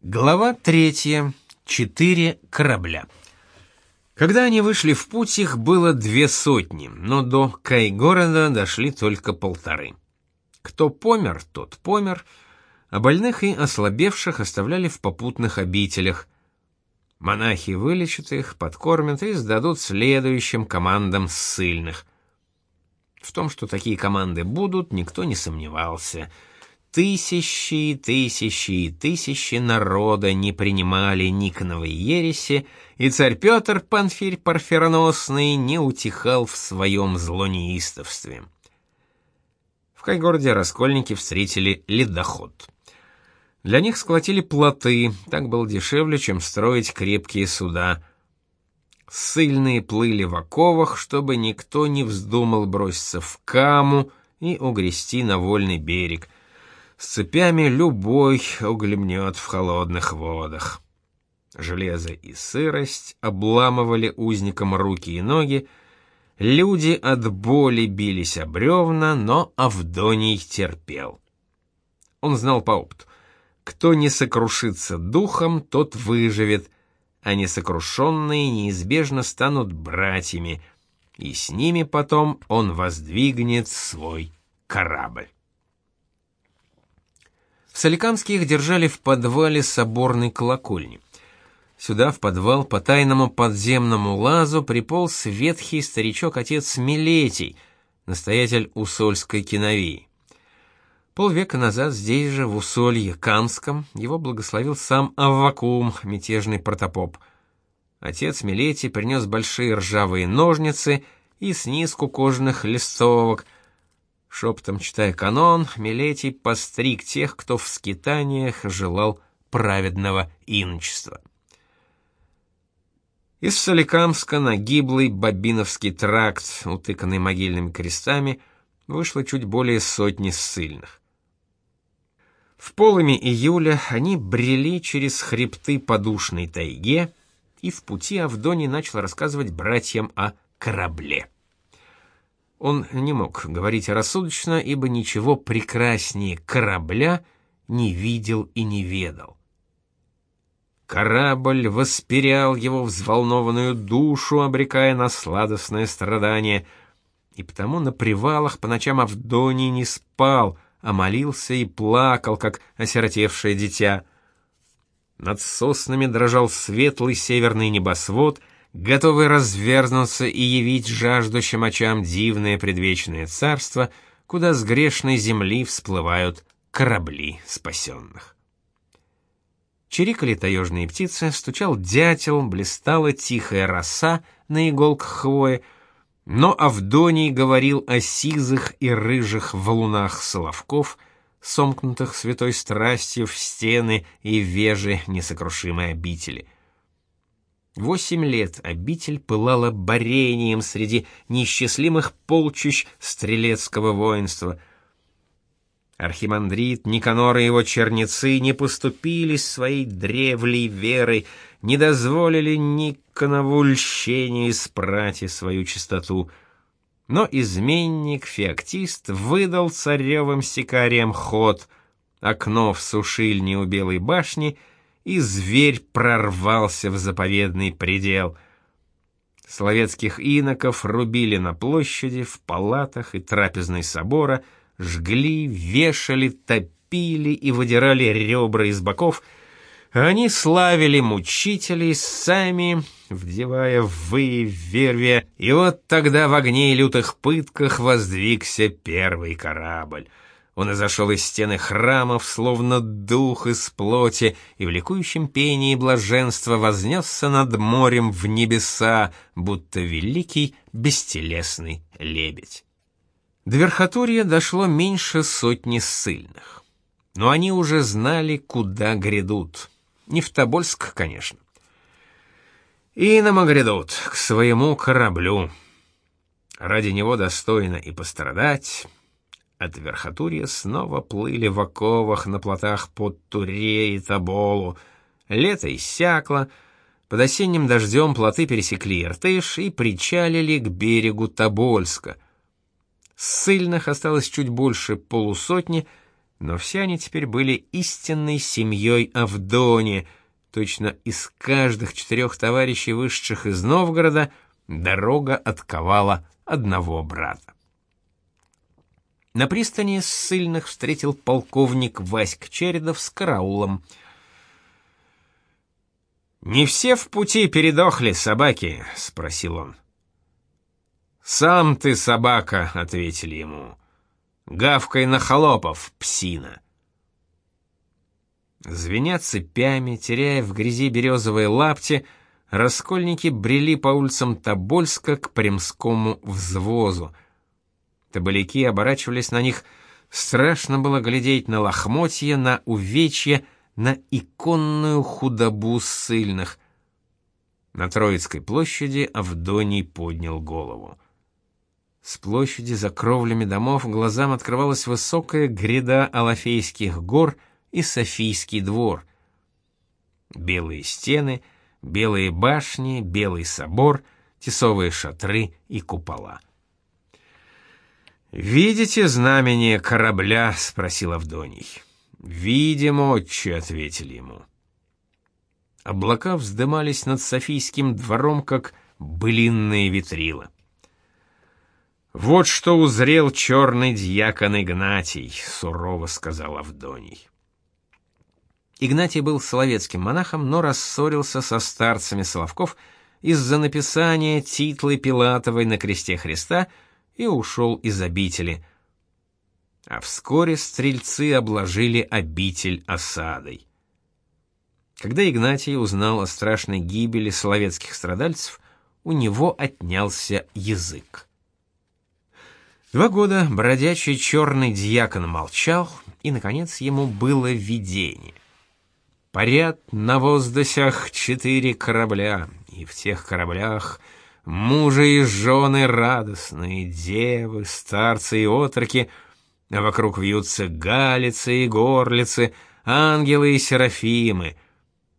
Глава третья. Четыре корабля. Когда они вышли в путь, их было две сотни, но до Кай-города дошли только полторы. Кто помер, тот помер, а больных и ослабевших оставляли в попутных обителях. Монахи вылечат их, подкормят и сдадут следующим командам ссыльных. В том, что такие команды будут, никто не сомневался — Тысячи и тысячи и тысячи народа не принимали Никоновой ереси, и царь Петр Панфирь Парфироносный не утихал в своем злонеистовстве. В Кайгороде раскольники встретили ледоход. Для них сколотили плоты, так было дешевле, чем строить крепкие суда. Сыльные плыли в оковах, чтобы никто не вздумал броситься в каму и угрести на вольный берег — с цепями любой углемнет в холодных водах. Железо и сырость обламывали узникам руки и ноги, люди от боли бились об бревна, но Авдоний терпел. Он знал по опыту, кто не сокрушится духом, тот выживет, а несокрушенные неизбежно станут братьями, и с ними потом он воздвигнет свой корабль. В Соликамске их держали в подвале соборной колокольни. Сюда, в подвал, по тайному подземному лазу приполз ветхий старичок-отец Милетий, настоятель Усольской киновии. Полвека назад здесь же, в Усолье Камском, его благословил сам Аввакум, мятежный протопоп. Отец Милетий принес большие ржавые ножницы и снизку кожаных листовок — Шепотом читая канон, Милетий постриг тех, кто в скитаниях желал праведного иночества. Из Соликамска на гиблый Бабиновский тракт, утыканный могильными крестами, вышло чуть более сотни ссыльных. В полыми июля они брели через хребты подушной тайге, и в пути Авдоний начал рассказывать братьям о корабле. Он не мог говорить рассудочно, ибо ничего прекраснее корабля не видел и не ведал. Корабль воспирял его взволнованную душу, обрекая на сладостное страдание, и потому на привалах по ночам Авдоний не спал, а молился и плакал, как осиротевшее дитя. Над соснами дрожал светлый северный небосвод — готовый разверзнуться и явить жаждущим очам дивное предвечное царство, куда с грешной земли всплывают корабли спасенных. Чирикали таежные птицы, стучал дятел, блистала тихая роса на иголках хвои, но Авдоний говорил о сизых и рыжих валунах соловков, сомкнутых святой страстью в стены и вежи несокрушимой обители — Восемь лет обитель пылала борением среди неисчислимых полчищ стрелецкого воинства. Архимандрит Никанор и его черницы не поступились своей древлей верой, не дозволили Никонову льщению испрать свою чистоту. Но изменник-феоктист выдал царевым сикариям ход, окно в сушильне у Белой башни — и зверь прорвался в заповедный предел. Словецких иноков рубили на площади, в палатах и трапезной собора, жгли, вешали, топили и выдирали ребра из боков, они славили мучителей сами, вдевая вы вервия, и вот тогда в огне и лютых пытках воздвигся первый корабль. Он изошел из стены храмов, словно дух из плоти, и в ликующем пении блаженства вознесся над морем в небеса, будто великий бестелесный лебедь. До верхотурья дошло меньше сотни ссыльных. Но они уже знали, куда грядут. Не в Тобольск, конечно. И нам грядут, к своему кораблю. Ради него достойно и пострадать, от Верхотурья снова плыли в оковах на плотах под Туре и Тоболу. Лето иссякло, под осенним дождем плоты пересекли Иртыш и причалили к берегу Тобольска. Ссыльных осталось чуть больше полусотни, но все они теперь были истинной семьей Авдони, точно из каждых четырех товарищей, вышедших из Новгорода, дорога отковала одного брата. На пристани ссыльных встретил полковник Васьк Чередов с караулом. «Не все в пути передохли, собаки?» — спросил он. «Сам ты собака», — ответили ему. «Гавкой на холопов, псина». Звеня цепями, теряя в грязи березовые лапти, раскольники брели по улицам Тобольска к Примскому взвозу — Табаляки оборачивались на них. Страшно было глядеть на лохмотья, на увечья, на иконную худобу ссыльных. На Троицкой площади Авдоний поднял голову. С площади за кровлями домов глазам открывалась высокая гряда Алафейских гор и Софийский двор. Белые стены, белые башни, белый собор, тесовые шатры и купола. «Видите знамение корабля?» — спросил Авдоний. «Видим, отче», — ответили ему. Облака вздымались над Софийским двором, как былинные ветрила. «Вот что узрел черный дьякон Игнатий», — сурово сказал Авдоний. Игнатий был соловецким монахом, но рассорился со старцами Соловков из-за написания титлы Пилатовой на кресте Христа — и ушел из обители. А вскоре стрельцы обложили обитель осадой. Когда Игнатий узнал о страшной гибели соловецких страдальцев, у него отнялся язык. Два года бродячий черный дьякон молчал, и, наконец, ему было видение. Парят на воздусях четыре корабля, и в тех кораблях — Мужи и жены радостные, девы, старцы и отроки, а вокруг вьются галицы и горлицы, ангелы и серафимы.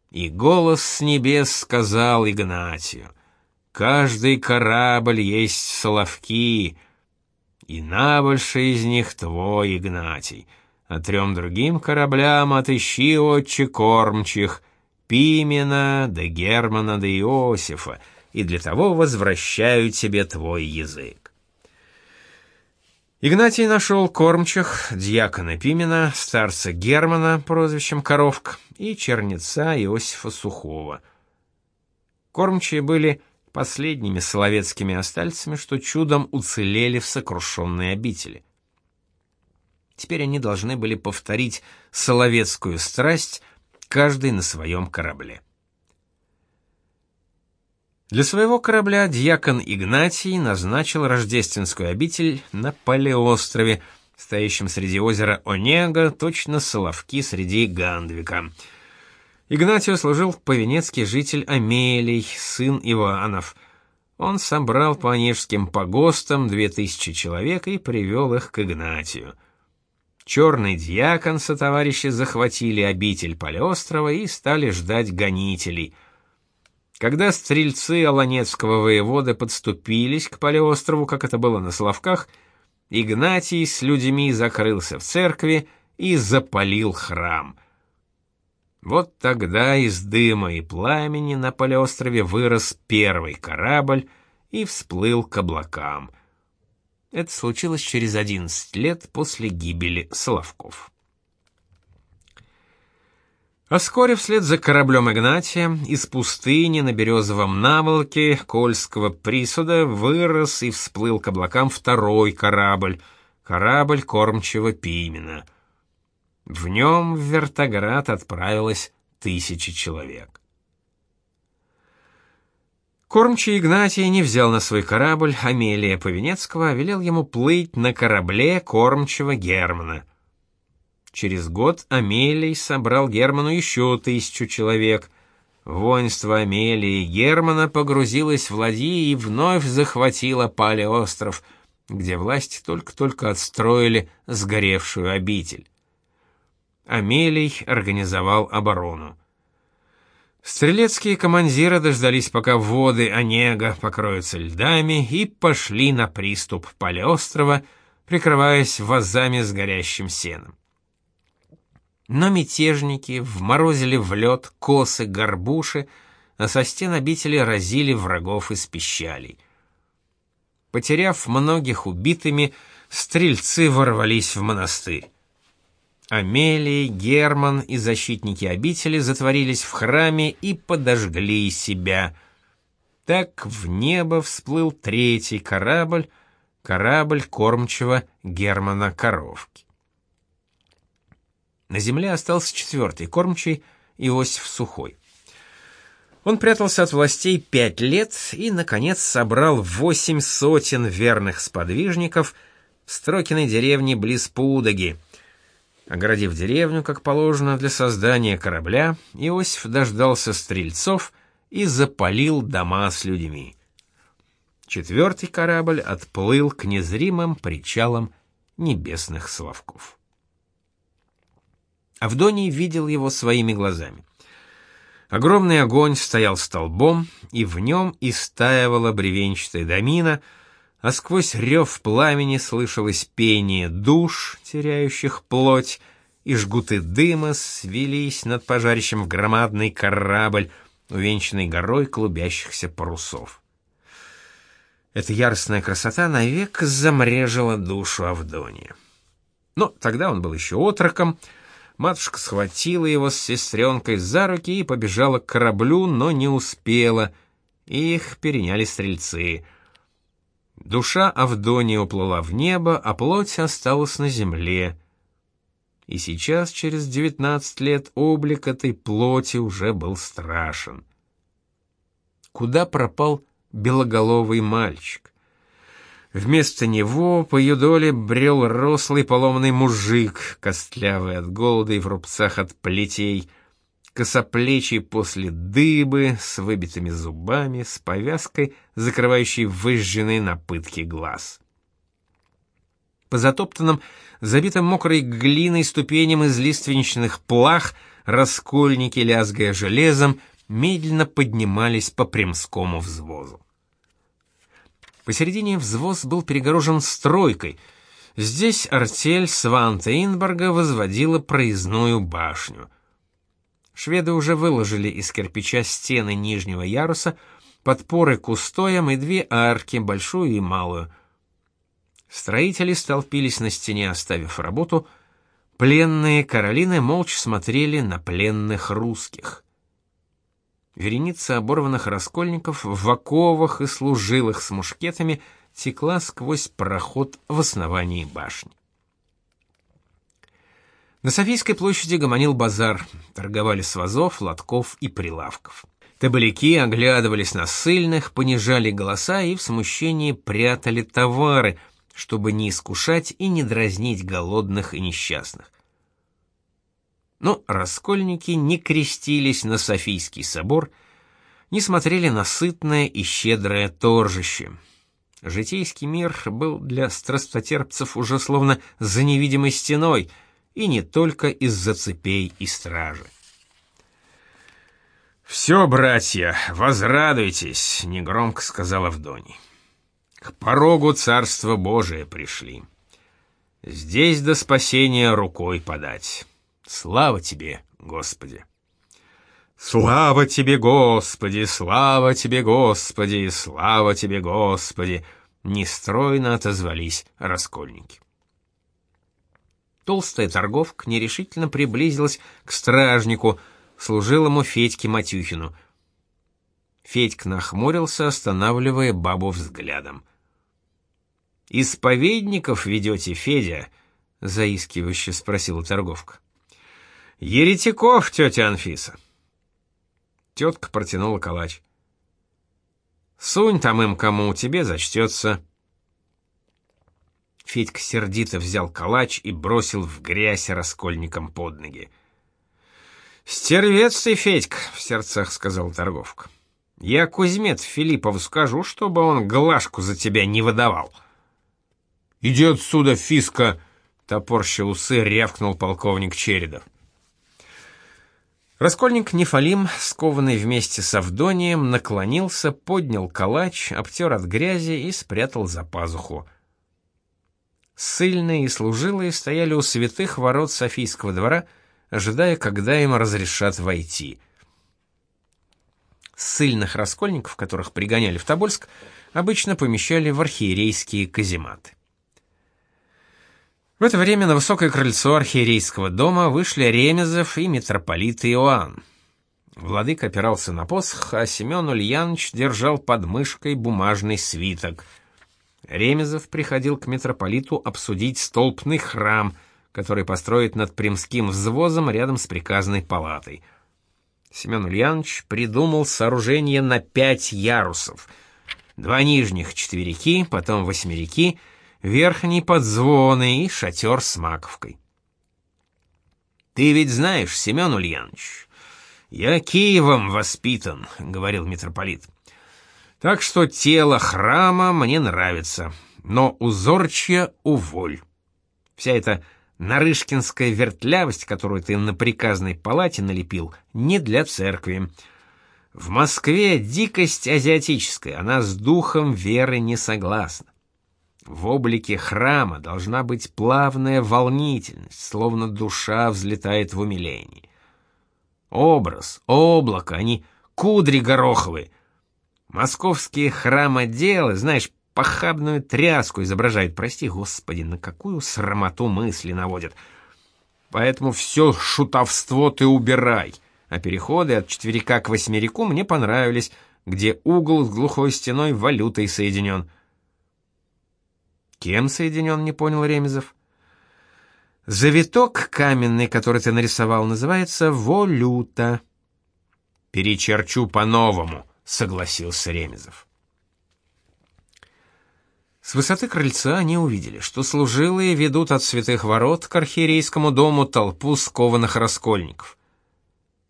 И голос с небес сказал Игнатию, «Каждый корабль есть соловки, и набольший из них твой, Игнатий, а трем другим кораблям отыщи отче кормчих, Пимена да Германа да Иосифа, и для того возвращаю тебе твой язык. Игнатий нашел кормчих, дьякона Пимена, старца Германа, прозвищем Коровка, и черница Иосифа Сухого. Кормчие были последними соловецкими остальцами, что чудом уцелели в сокрушенной обители. Теперь они должны были повторить соловецкую страсть, каждый на своем корабле. Для своего корабля дьякон Игнатий назначил рождественскую обитель на Палеострове, стоящем среди озера Онега, точно соловки среди Гандвика. Игнатию служил повенецкий житель Амелий, сын Иванов. Он собрал по онежским погостам две тысячи человек и привел их к Игнатию. Черный дьякон со товарищи захватили обитель Палеострова и стали ждать гонителей — когда стрельцы Аланецкого воеводы подступились к полеострову, как это было на Соловках, Игнатий с людьми закрылся в церкви и запалил храм. Вот тогда из дыма и пламени на полеострове вырос первый корабль и всплыл к облакам. Это случилось через 11 лет после гибели Соловков. А вскоре вслед за кораблем Игнатия из пустыни на березовом наволоке Кольского присуда вырос и всплыл к облакам второй корабль, корабль кормчего Пимена. В нем в Вертоград отправилось тысячи человек. Кормчий Игнатий не взял на свой корабль Амелия Повенецкого, а велел ему плыть на корабле кормчего Германа. Через год Амелий собрал Герману еще тысячу человек. Воинство Амелии и Германа погрузилось в ладьи и вновь захватило Палеостров, где власти только-только отстроили сгоревшую обитель. Амелий организовал оборону. Стрелецкие командиры дождались, пока воды Онега покроются льдами, и пошли на приступ Палеострова, прикрываясь вазами с горящим сеном. Но мятежники вморозили в лед косы, горбуши, а со стен обители разили врагов из пищалей. Потеряв многих убитыми, стрельцы ворвались в монастырь. Амелия, Герман и защитники обители затворились в храме и подожгли себя. Так в небо всплыл третий корабль, корабль кормчего Германа Коровки. На земле остался четвертый кормчий Иосиф Сухой. Он прятался от властей пять лет и, наконец, собрал восемь сотен верных сподвижников в Строкиной деревне близ Пудаги — Оградив деревню, как положено для создания корабля, Иосиф дождался стрельцов и запалил дома с людьми. Четвертый корабль отплыл к незримым причалам небесных словков. Авдоний видел его своими глазами. Огромный огонь стоял столбом, и в нем истаивала бревенчатая домина — а сквозь рев пламени слышалось пение душ, теряющих плоть, и жгуты дыма свелись над пожарищем в громадный корабль, увенчанный горой клубящихся парусов. Эта яростная красота навек замрежила душу Авдония. Но тогда он был еще отроком, матушка схватила его с сестренкой за руки и побежала к кораблю, но не успела, их переняли стрельцы — Душа Авдонии уплыла в небо, а плоть осталась на земле. И сейчас, через девятнадцать лет, облик этой плоти уже был страшен. Куда пропал белоголовый мальчик? Вместо него по ее доле брел рослый поломный мужик, костлявый от голода и в рубцах от плетей — косоплечий после дыбы, с выбитыми зубами, с повязкой, закрывающей выжженный на пытки глаз. По затоптанным, забитым мокрой глиной ступеням из лиственничных плах, раскольники, лязгая железом, медленно поднимались по Примскому взвозу. Посередине взвоз был перегорожен стройкой. Здесь артель Сванта Инборга возводила проездную башню — Шведы уже выложили из кирпича стены нижнего яруса, подпоры к устоям и две арки, большую и малую. Строители столпились на стене, оставив работу. Пленные Каролины молча смотрели на пленных русских. Вереница оборванных раскольников в оковах и служилых с мушкетами текла сквозь проход в основании башни. На Софийской площади гомонил базар, торговали с вазов, лотков и прилавков. Табаляки оглядывались на ссыльных, понижали голоса и в смущении прятали товары, чтобы не искушать и не дразнить голодных и несчастных. Но раскольники не крестились на Софийский собор, не смотрели на сытное и щедрое торжище. Житейский мир был для страстотерпцев уже словно за невидимой стеной — и не только из-за цепей и стражи. «Все, братья, возрадуйтесь», — негромко сказал Авдоний. «К порогу Царства Божия пришли. Здесь до спасения рукой подать. Слава тебе, Господи!» «Слава тебе, Господи! Слава тебе, Господи! Слава тебе, Господи!» Нестройно отозвались раскольники. Толстая торговка нерешительно приблизилась к стражнику, служилому Федьке Матюхину. Федька нахмурился, останавливая бабу взглядом. «Исповедников ведете, Федя?» — заискивающе спросила торговка. «Еретиков, тетя Анфиса». Тетка протянула калач. «Сунь там им кому, тебе зачтется». Федька сердито взял калач и бросил в грязь раскольникам под ноги. «Стервец ты, Федька!» — в сердцах сказал торговка. «Я Кузьмет Филиппову скажу, чтобы он глажку за тебя не выдавал». «Иди отсюда, Фиска!» — топорща усы рявкнул полковник Чередов. Раскольник Нефалим, скованный вместе с Авдонием, наклонился, поднял калач, обтер от грязи и спрятал за пазуху. Сыльные и служилые стояли у святых ворот Софийского двора, ожидая, когда им разрешат войти. Ссыльных раскольников, которых пригоняли в Тобольск, обычно помещали в архиерейские казематы. В это время на высокое крыльцо архиерейского дома вышли Ремезов и митрополит Иоанн. Владык опирался на посох, а Семен Ульянович держал под мышкой бумажный свиток. Ремезов приходил к митрополиту обсудить столпный храм, который построит над Примским взвозом рядом с приказной палатой. Семен Ульянович придумал сооружение на пять ярусов. Два нижних — четверики, потом восьмерики — верхний подзвоны и шатер с маковкой. «Ты ведь знаешь, Семен Ульянович, я Киевом воспитан», — говорил митрополит. «Так что тело храма мне нравится, но узорчья уволь. Вся эта нарышкинская вертлявость, которую ты на приказной палате налепил, не для церкви». В Москве дикость азиатическая, она с духом веры не согласна. В облике храма должна быть плавная волнительность, словно душа взлетает в умилении. Образ, облако, они кудри гороховые. Московские храмоделы, знаешь, похабную тряску изображают. Прости, Господи, на какую срамоту мысли наводят. Поэтому все шутовство ты убирай. А переходы от четверика к восьмерику мне понравились, где угол с глухой стеной валютой соединен. Кем соединен, не понял Ремезов. Завиток каменный, который ты нарисовал, называется волюта. Перечерчу по-новому, согласился Ремезов. С высоты крыльца они увидели, что служилые ведут от святых ворот к архиерейскому дому толпу скованных раскольников.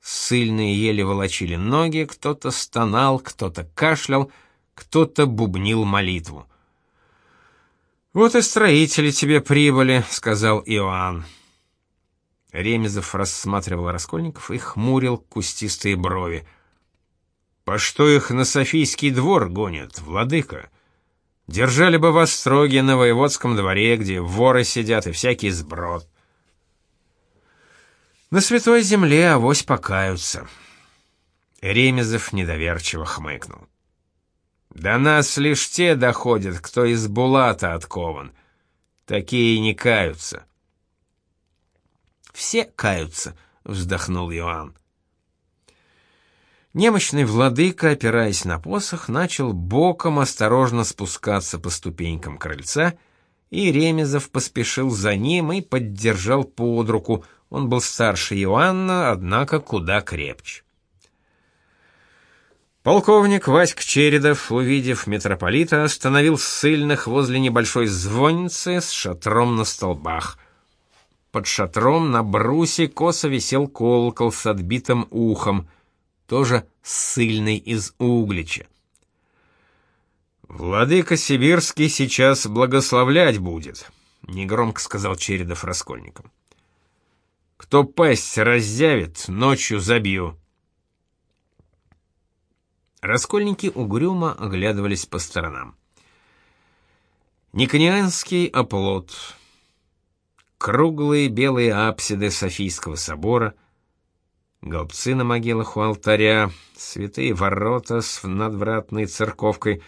Сыльные еле волочили ноги, кто-то стонал, кто-то кашлял, кто-то бубнил молитву. «Вот и строители тебе прибыли», — сказал Иоанн. Ремезов рассматривал раскольников и хмурил кустистые брови. «По что их на Софийский двор гонят, владыка? Держали бы вас строги на воеводском дворе, где воры сидят и всякий сброд». «На святой земле авось покаются». Ремезов недоверчиво хмыкнул. До нас лишь те доходят, кто из булата откован. Такие не каются. Все каются, вздохнул Иоанн. Немощный владыка, опираясь на посох, начал боком осторожно спускаться по ступенькам крыльца, и Ремезов поспешил за ним и поддержал под руку. Он был старше Иоанна, однако куда крепче. Полковник Васьк Чередов, увидев митрополита, остановил ссыльных возле небольшой звонницы с шатром на столбах. Под шатром на брусе косо висел колокол с отбитым ухом, тоже ссыльный из Углича. «Владыка Сибирский сейчас благословлять будет», — негромко сказал Чередов раскольникам. «Кто пасть раздявит, ночью забью». Раскольники угрюмо оглядывались по сторонам. Никонианский оплот, круглые белые апсиды Софийского собора, голбцы на могилах у алтаря, святые ворота с надвратной церковкой,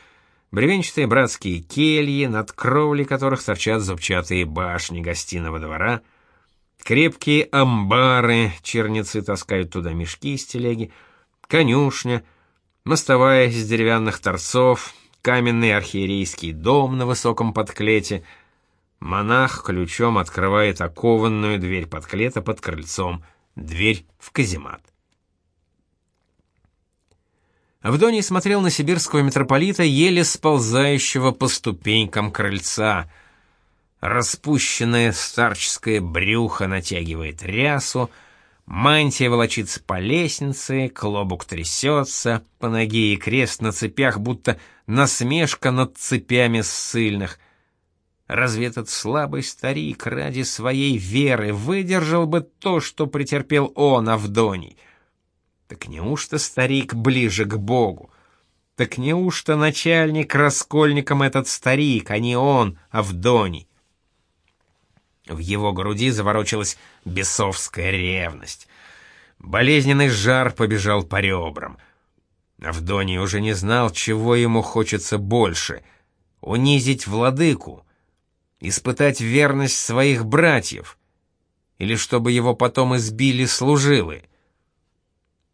бревенчатые братские кельи, над кровлей которых торчат зубчатые башни гостиного двора, крепкие амбары, черницы таскают туда мешки из телеги, конюшня — мостовая из деревянных торцов, каменный архиерейский дом на высоком подклете. Монах ключом открывает окованную дверь подклета под крыльцом, дверь в каземат. Авдоний смотрел на сибирского митрополита, еле сползающего по ступенькам крыльца. Распущенное старческое брюхо натягивает рясу, Мантия волочится по лестнице, клобук трясется, по ноге и крест на цепях, будто насмешка над цепями ссыльных. Разве этот слабый старик ради своей веры выдержал бы то, что претерпел он, Авдоний? Так неужто старик ближе к Богу? Так неужто начальник раскольником этот старик, а не он, Авдоний? В его груди заворочилась бесовская ревность. Болезненный жар побежал по ребрам. Авдоний уже не знал, чего ему хочется больше — унизить владыку, испытать верность своих братьев, или чтобы его потом избили служилы.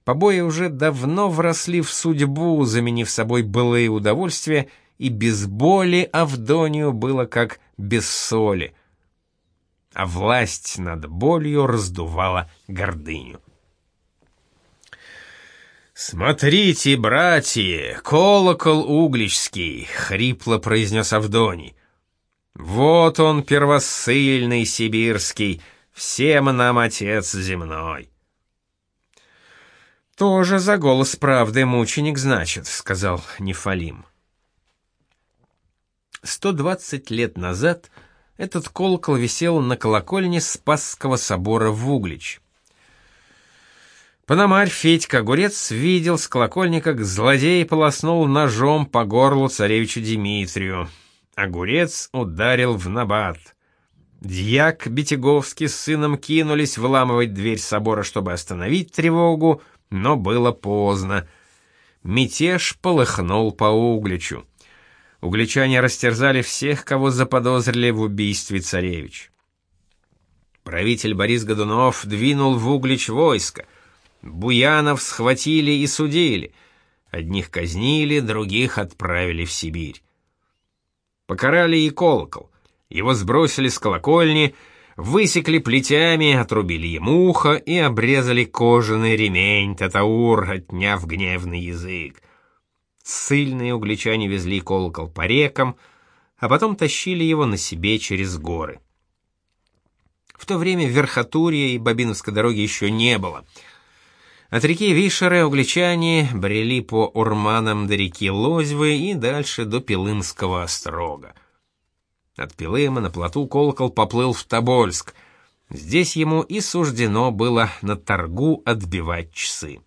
Побои уже давно вросли в судьбу, заменив собой былые удовольствия, и без боли Авдонию было как без соли. А власть над болью раздувала гордыню. «Смотрите, братья, колокол угличский!» — хрипло произнес Авдоний. «Вот он, первосыльный сибирский, всем нам отец земной!» «Тоже за голос правды мученик, значит», — сказал Нефалим. Сто двадцать лет назад этот колокол висел на колокольне Спасского собора в Углич. Пономарь Федька Огурец видел с колокольни, как злодей полоснул ножом по горлу царевичу Дмитрию. Огурец ударил в набат. Дьяк Бетяговский с сыном кинулись выламывать дверь собора, чтобы остановить тревогу, но было поздно. Мятеж полыхнул по Угличу. Угличане растерзали всех, кого заподозрили в убийстве царевич. Правитель Борис Годунов двинул в Углич войско. Буянов схватили и судили. Одних казнили, других отправили в Сибирь. Покарали и колокол. Его сбросили с колокольни, высекли плетями, отрубили ему ухо и обрезали кожаный ремень татаур, отняв гневный язык. Сыльные угличане везли колокол по рекам, а потом тащили его на себе через горы. В то время Верхотурья и Бабиновской дороги еще не было. От реки Вишеры угличане брели по Урманам до реки Лозьвы и дальше до Пилымского острога. От Пилыма на плоту колокол поплыл в Тобольск. Здесь ему и суждено было на торгу отбивать часы.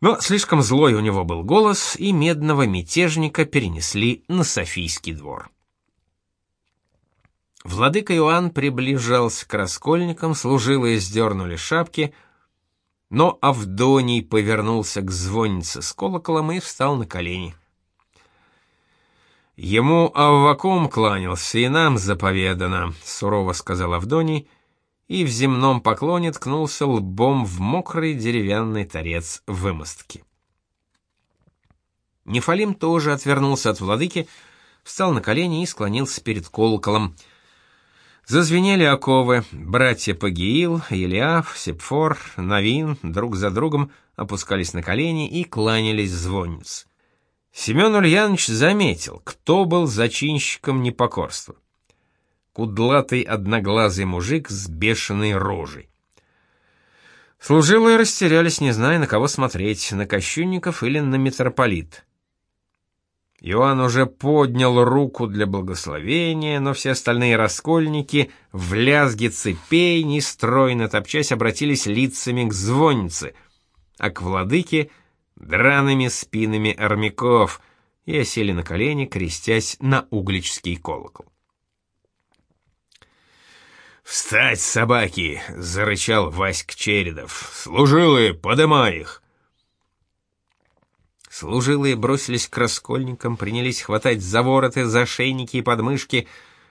Но слишком злой у него был голос, и медного мятежника перенесли на Софийский двор. Владыка Иоанн приближался к раскольникам, служилые сдернули шапки, но Авдоний повернулся к звоннице с колоколом и встал на колени. Ему Аввакум кланялся, и нам заповедано, сурово сказал Авдоний, и в земном поклоне ткнулся лбом в мокрый деревянный торец вымостки. Нефалим тоже отвернулся от владыки, встал на колени и склонился перед колоколом. Зазвенели оковы, братья Пагиил, Елиаф, Сепфор, Навин друг за другом опускались на колени и кланялись звонниц. Семен Ульянович заметил, кто был зачинщиком непокорства. Кудлатый одноглазый мужик с бешеной рожей. Служилые растерялись, не зная, на кого смотреть, на Кощунников или на митрополит. Иоанн уже поднял руку для благословения, но все остальные раскольники в лязге цепей, нестройно топчась, обратились лицами к звоннице, а к владыке драными спинами армяков и осели на колени, крестясь на угличский колокол. «Встать, собаки!» — зарычал Васьк Чередов. «Служилые, подымай их!» Служилые бросились к раскольникам, принялись хватать за вороты, за шейники и подмышки,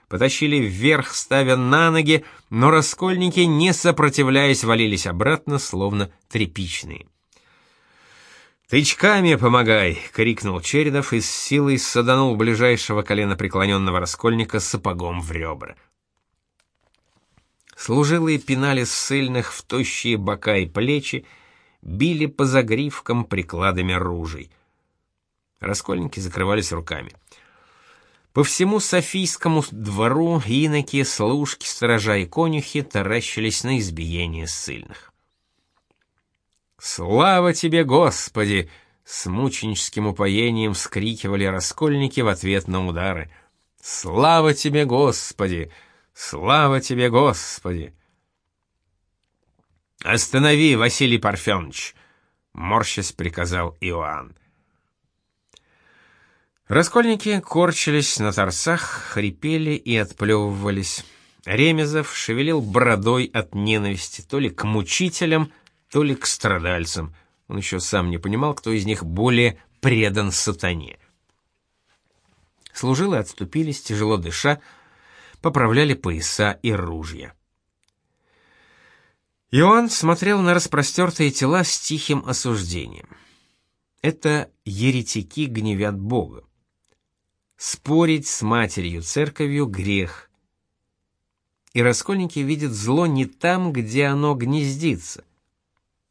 потащили вверх, ставя на ноги, но раскольники, не сопротивляясь, валились обратно, словно тряпичные. «Тычками помогай!» — крикнул Чередов и с силой саданул ближайшего колена преклоненного раскольника сапогом в ребра. Служилые пинали ссыльных в тощие бока и плечи, били по загривкам прикладами ружей. Раскольники закрывались руками. По всему Софийскому двору иноки, служки, сторожа и конюхи таращились на избиение ссыльных. «Слава тебе, Господи!» — с мученическим упоением вскрикивали раскольники в ответ на удары. «Слава тебе, Господи! Слава тебе, Господи!» «Останови, Василий Парфенович!» — морщась приказал Иоанн. Раскольники корчились на торцах, хрипели и отплевывались. Ремезов шевелил бородой от ненависти то ли к мучителям, то ли к страдальцам. Он еще сам не понимал, кто из них более предан сатане. Служилые отступились, тяжело дыша, поправляли пояса и ружья. Иоанн смотрел на распростертые тела с тихим осуждением. Это еретики гневят Бога. Спорить с матерью церковью грех. И раскольники видят зло не там, где оно гнездится.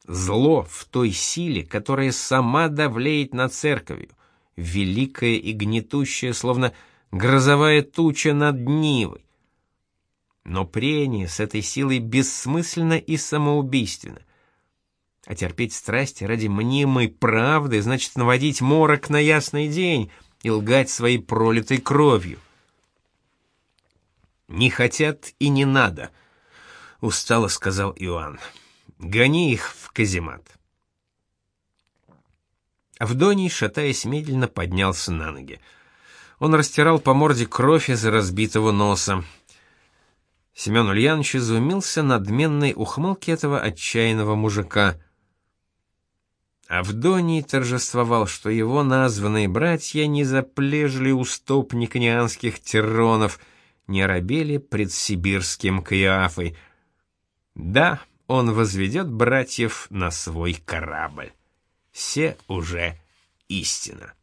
Зло в той силе, которая сама давлеет на церковью, великая и гнетущая, словно грозовая туча над Нивой. Но прение с этой силой бессмысленно и самоубийственно. А терпеть страсти ради мнимой правды значит наводить морок на ясный день и лгать своей пролитой кровью. «Не хотят и не надо», — устало сказал Иоанн. «Гони их в каземат». Авдоний, шатаясь медленно, поднялся на ноги. Он растирал по морде кровь из разбитого носа. Семен Ульянович изумился надменной ухмылке этого отчаянного мужика. Авдоний торжествовал, что его названные братья не заплежили у стоп никонианских тиронов, не робели пред сибирским Каиафой. Да, он возведет братьев на свой корабль. Все уже истина.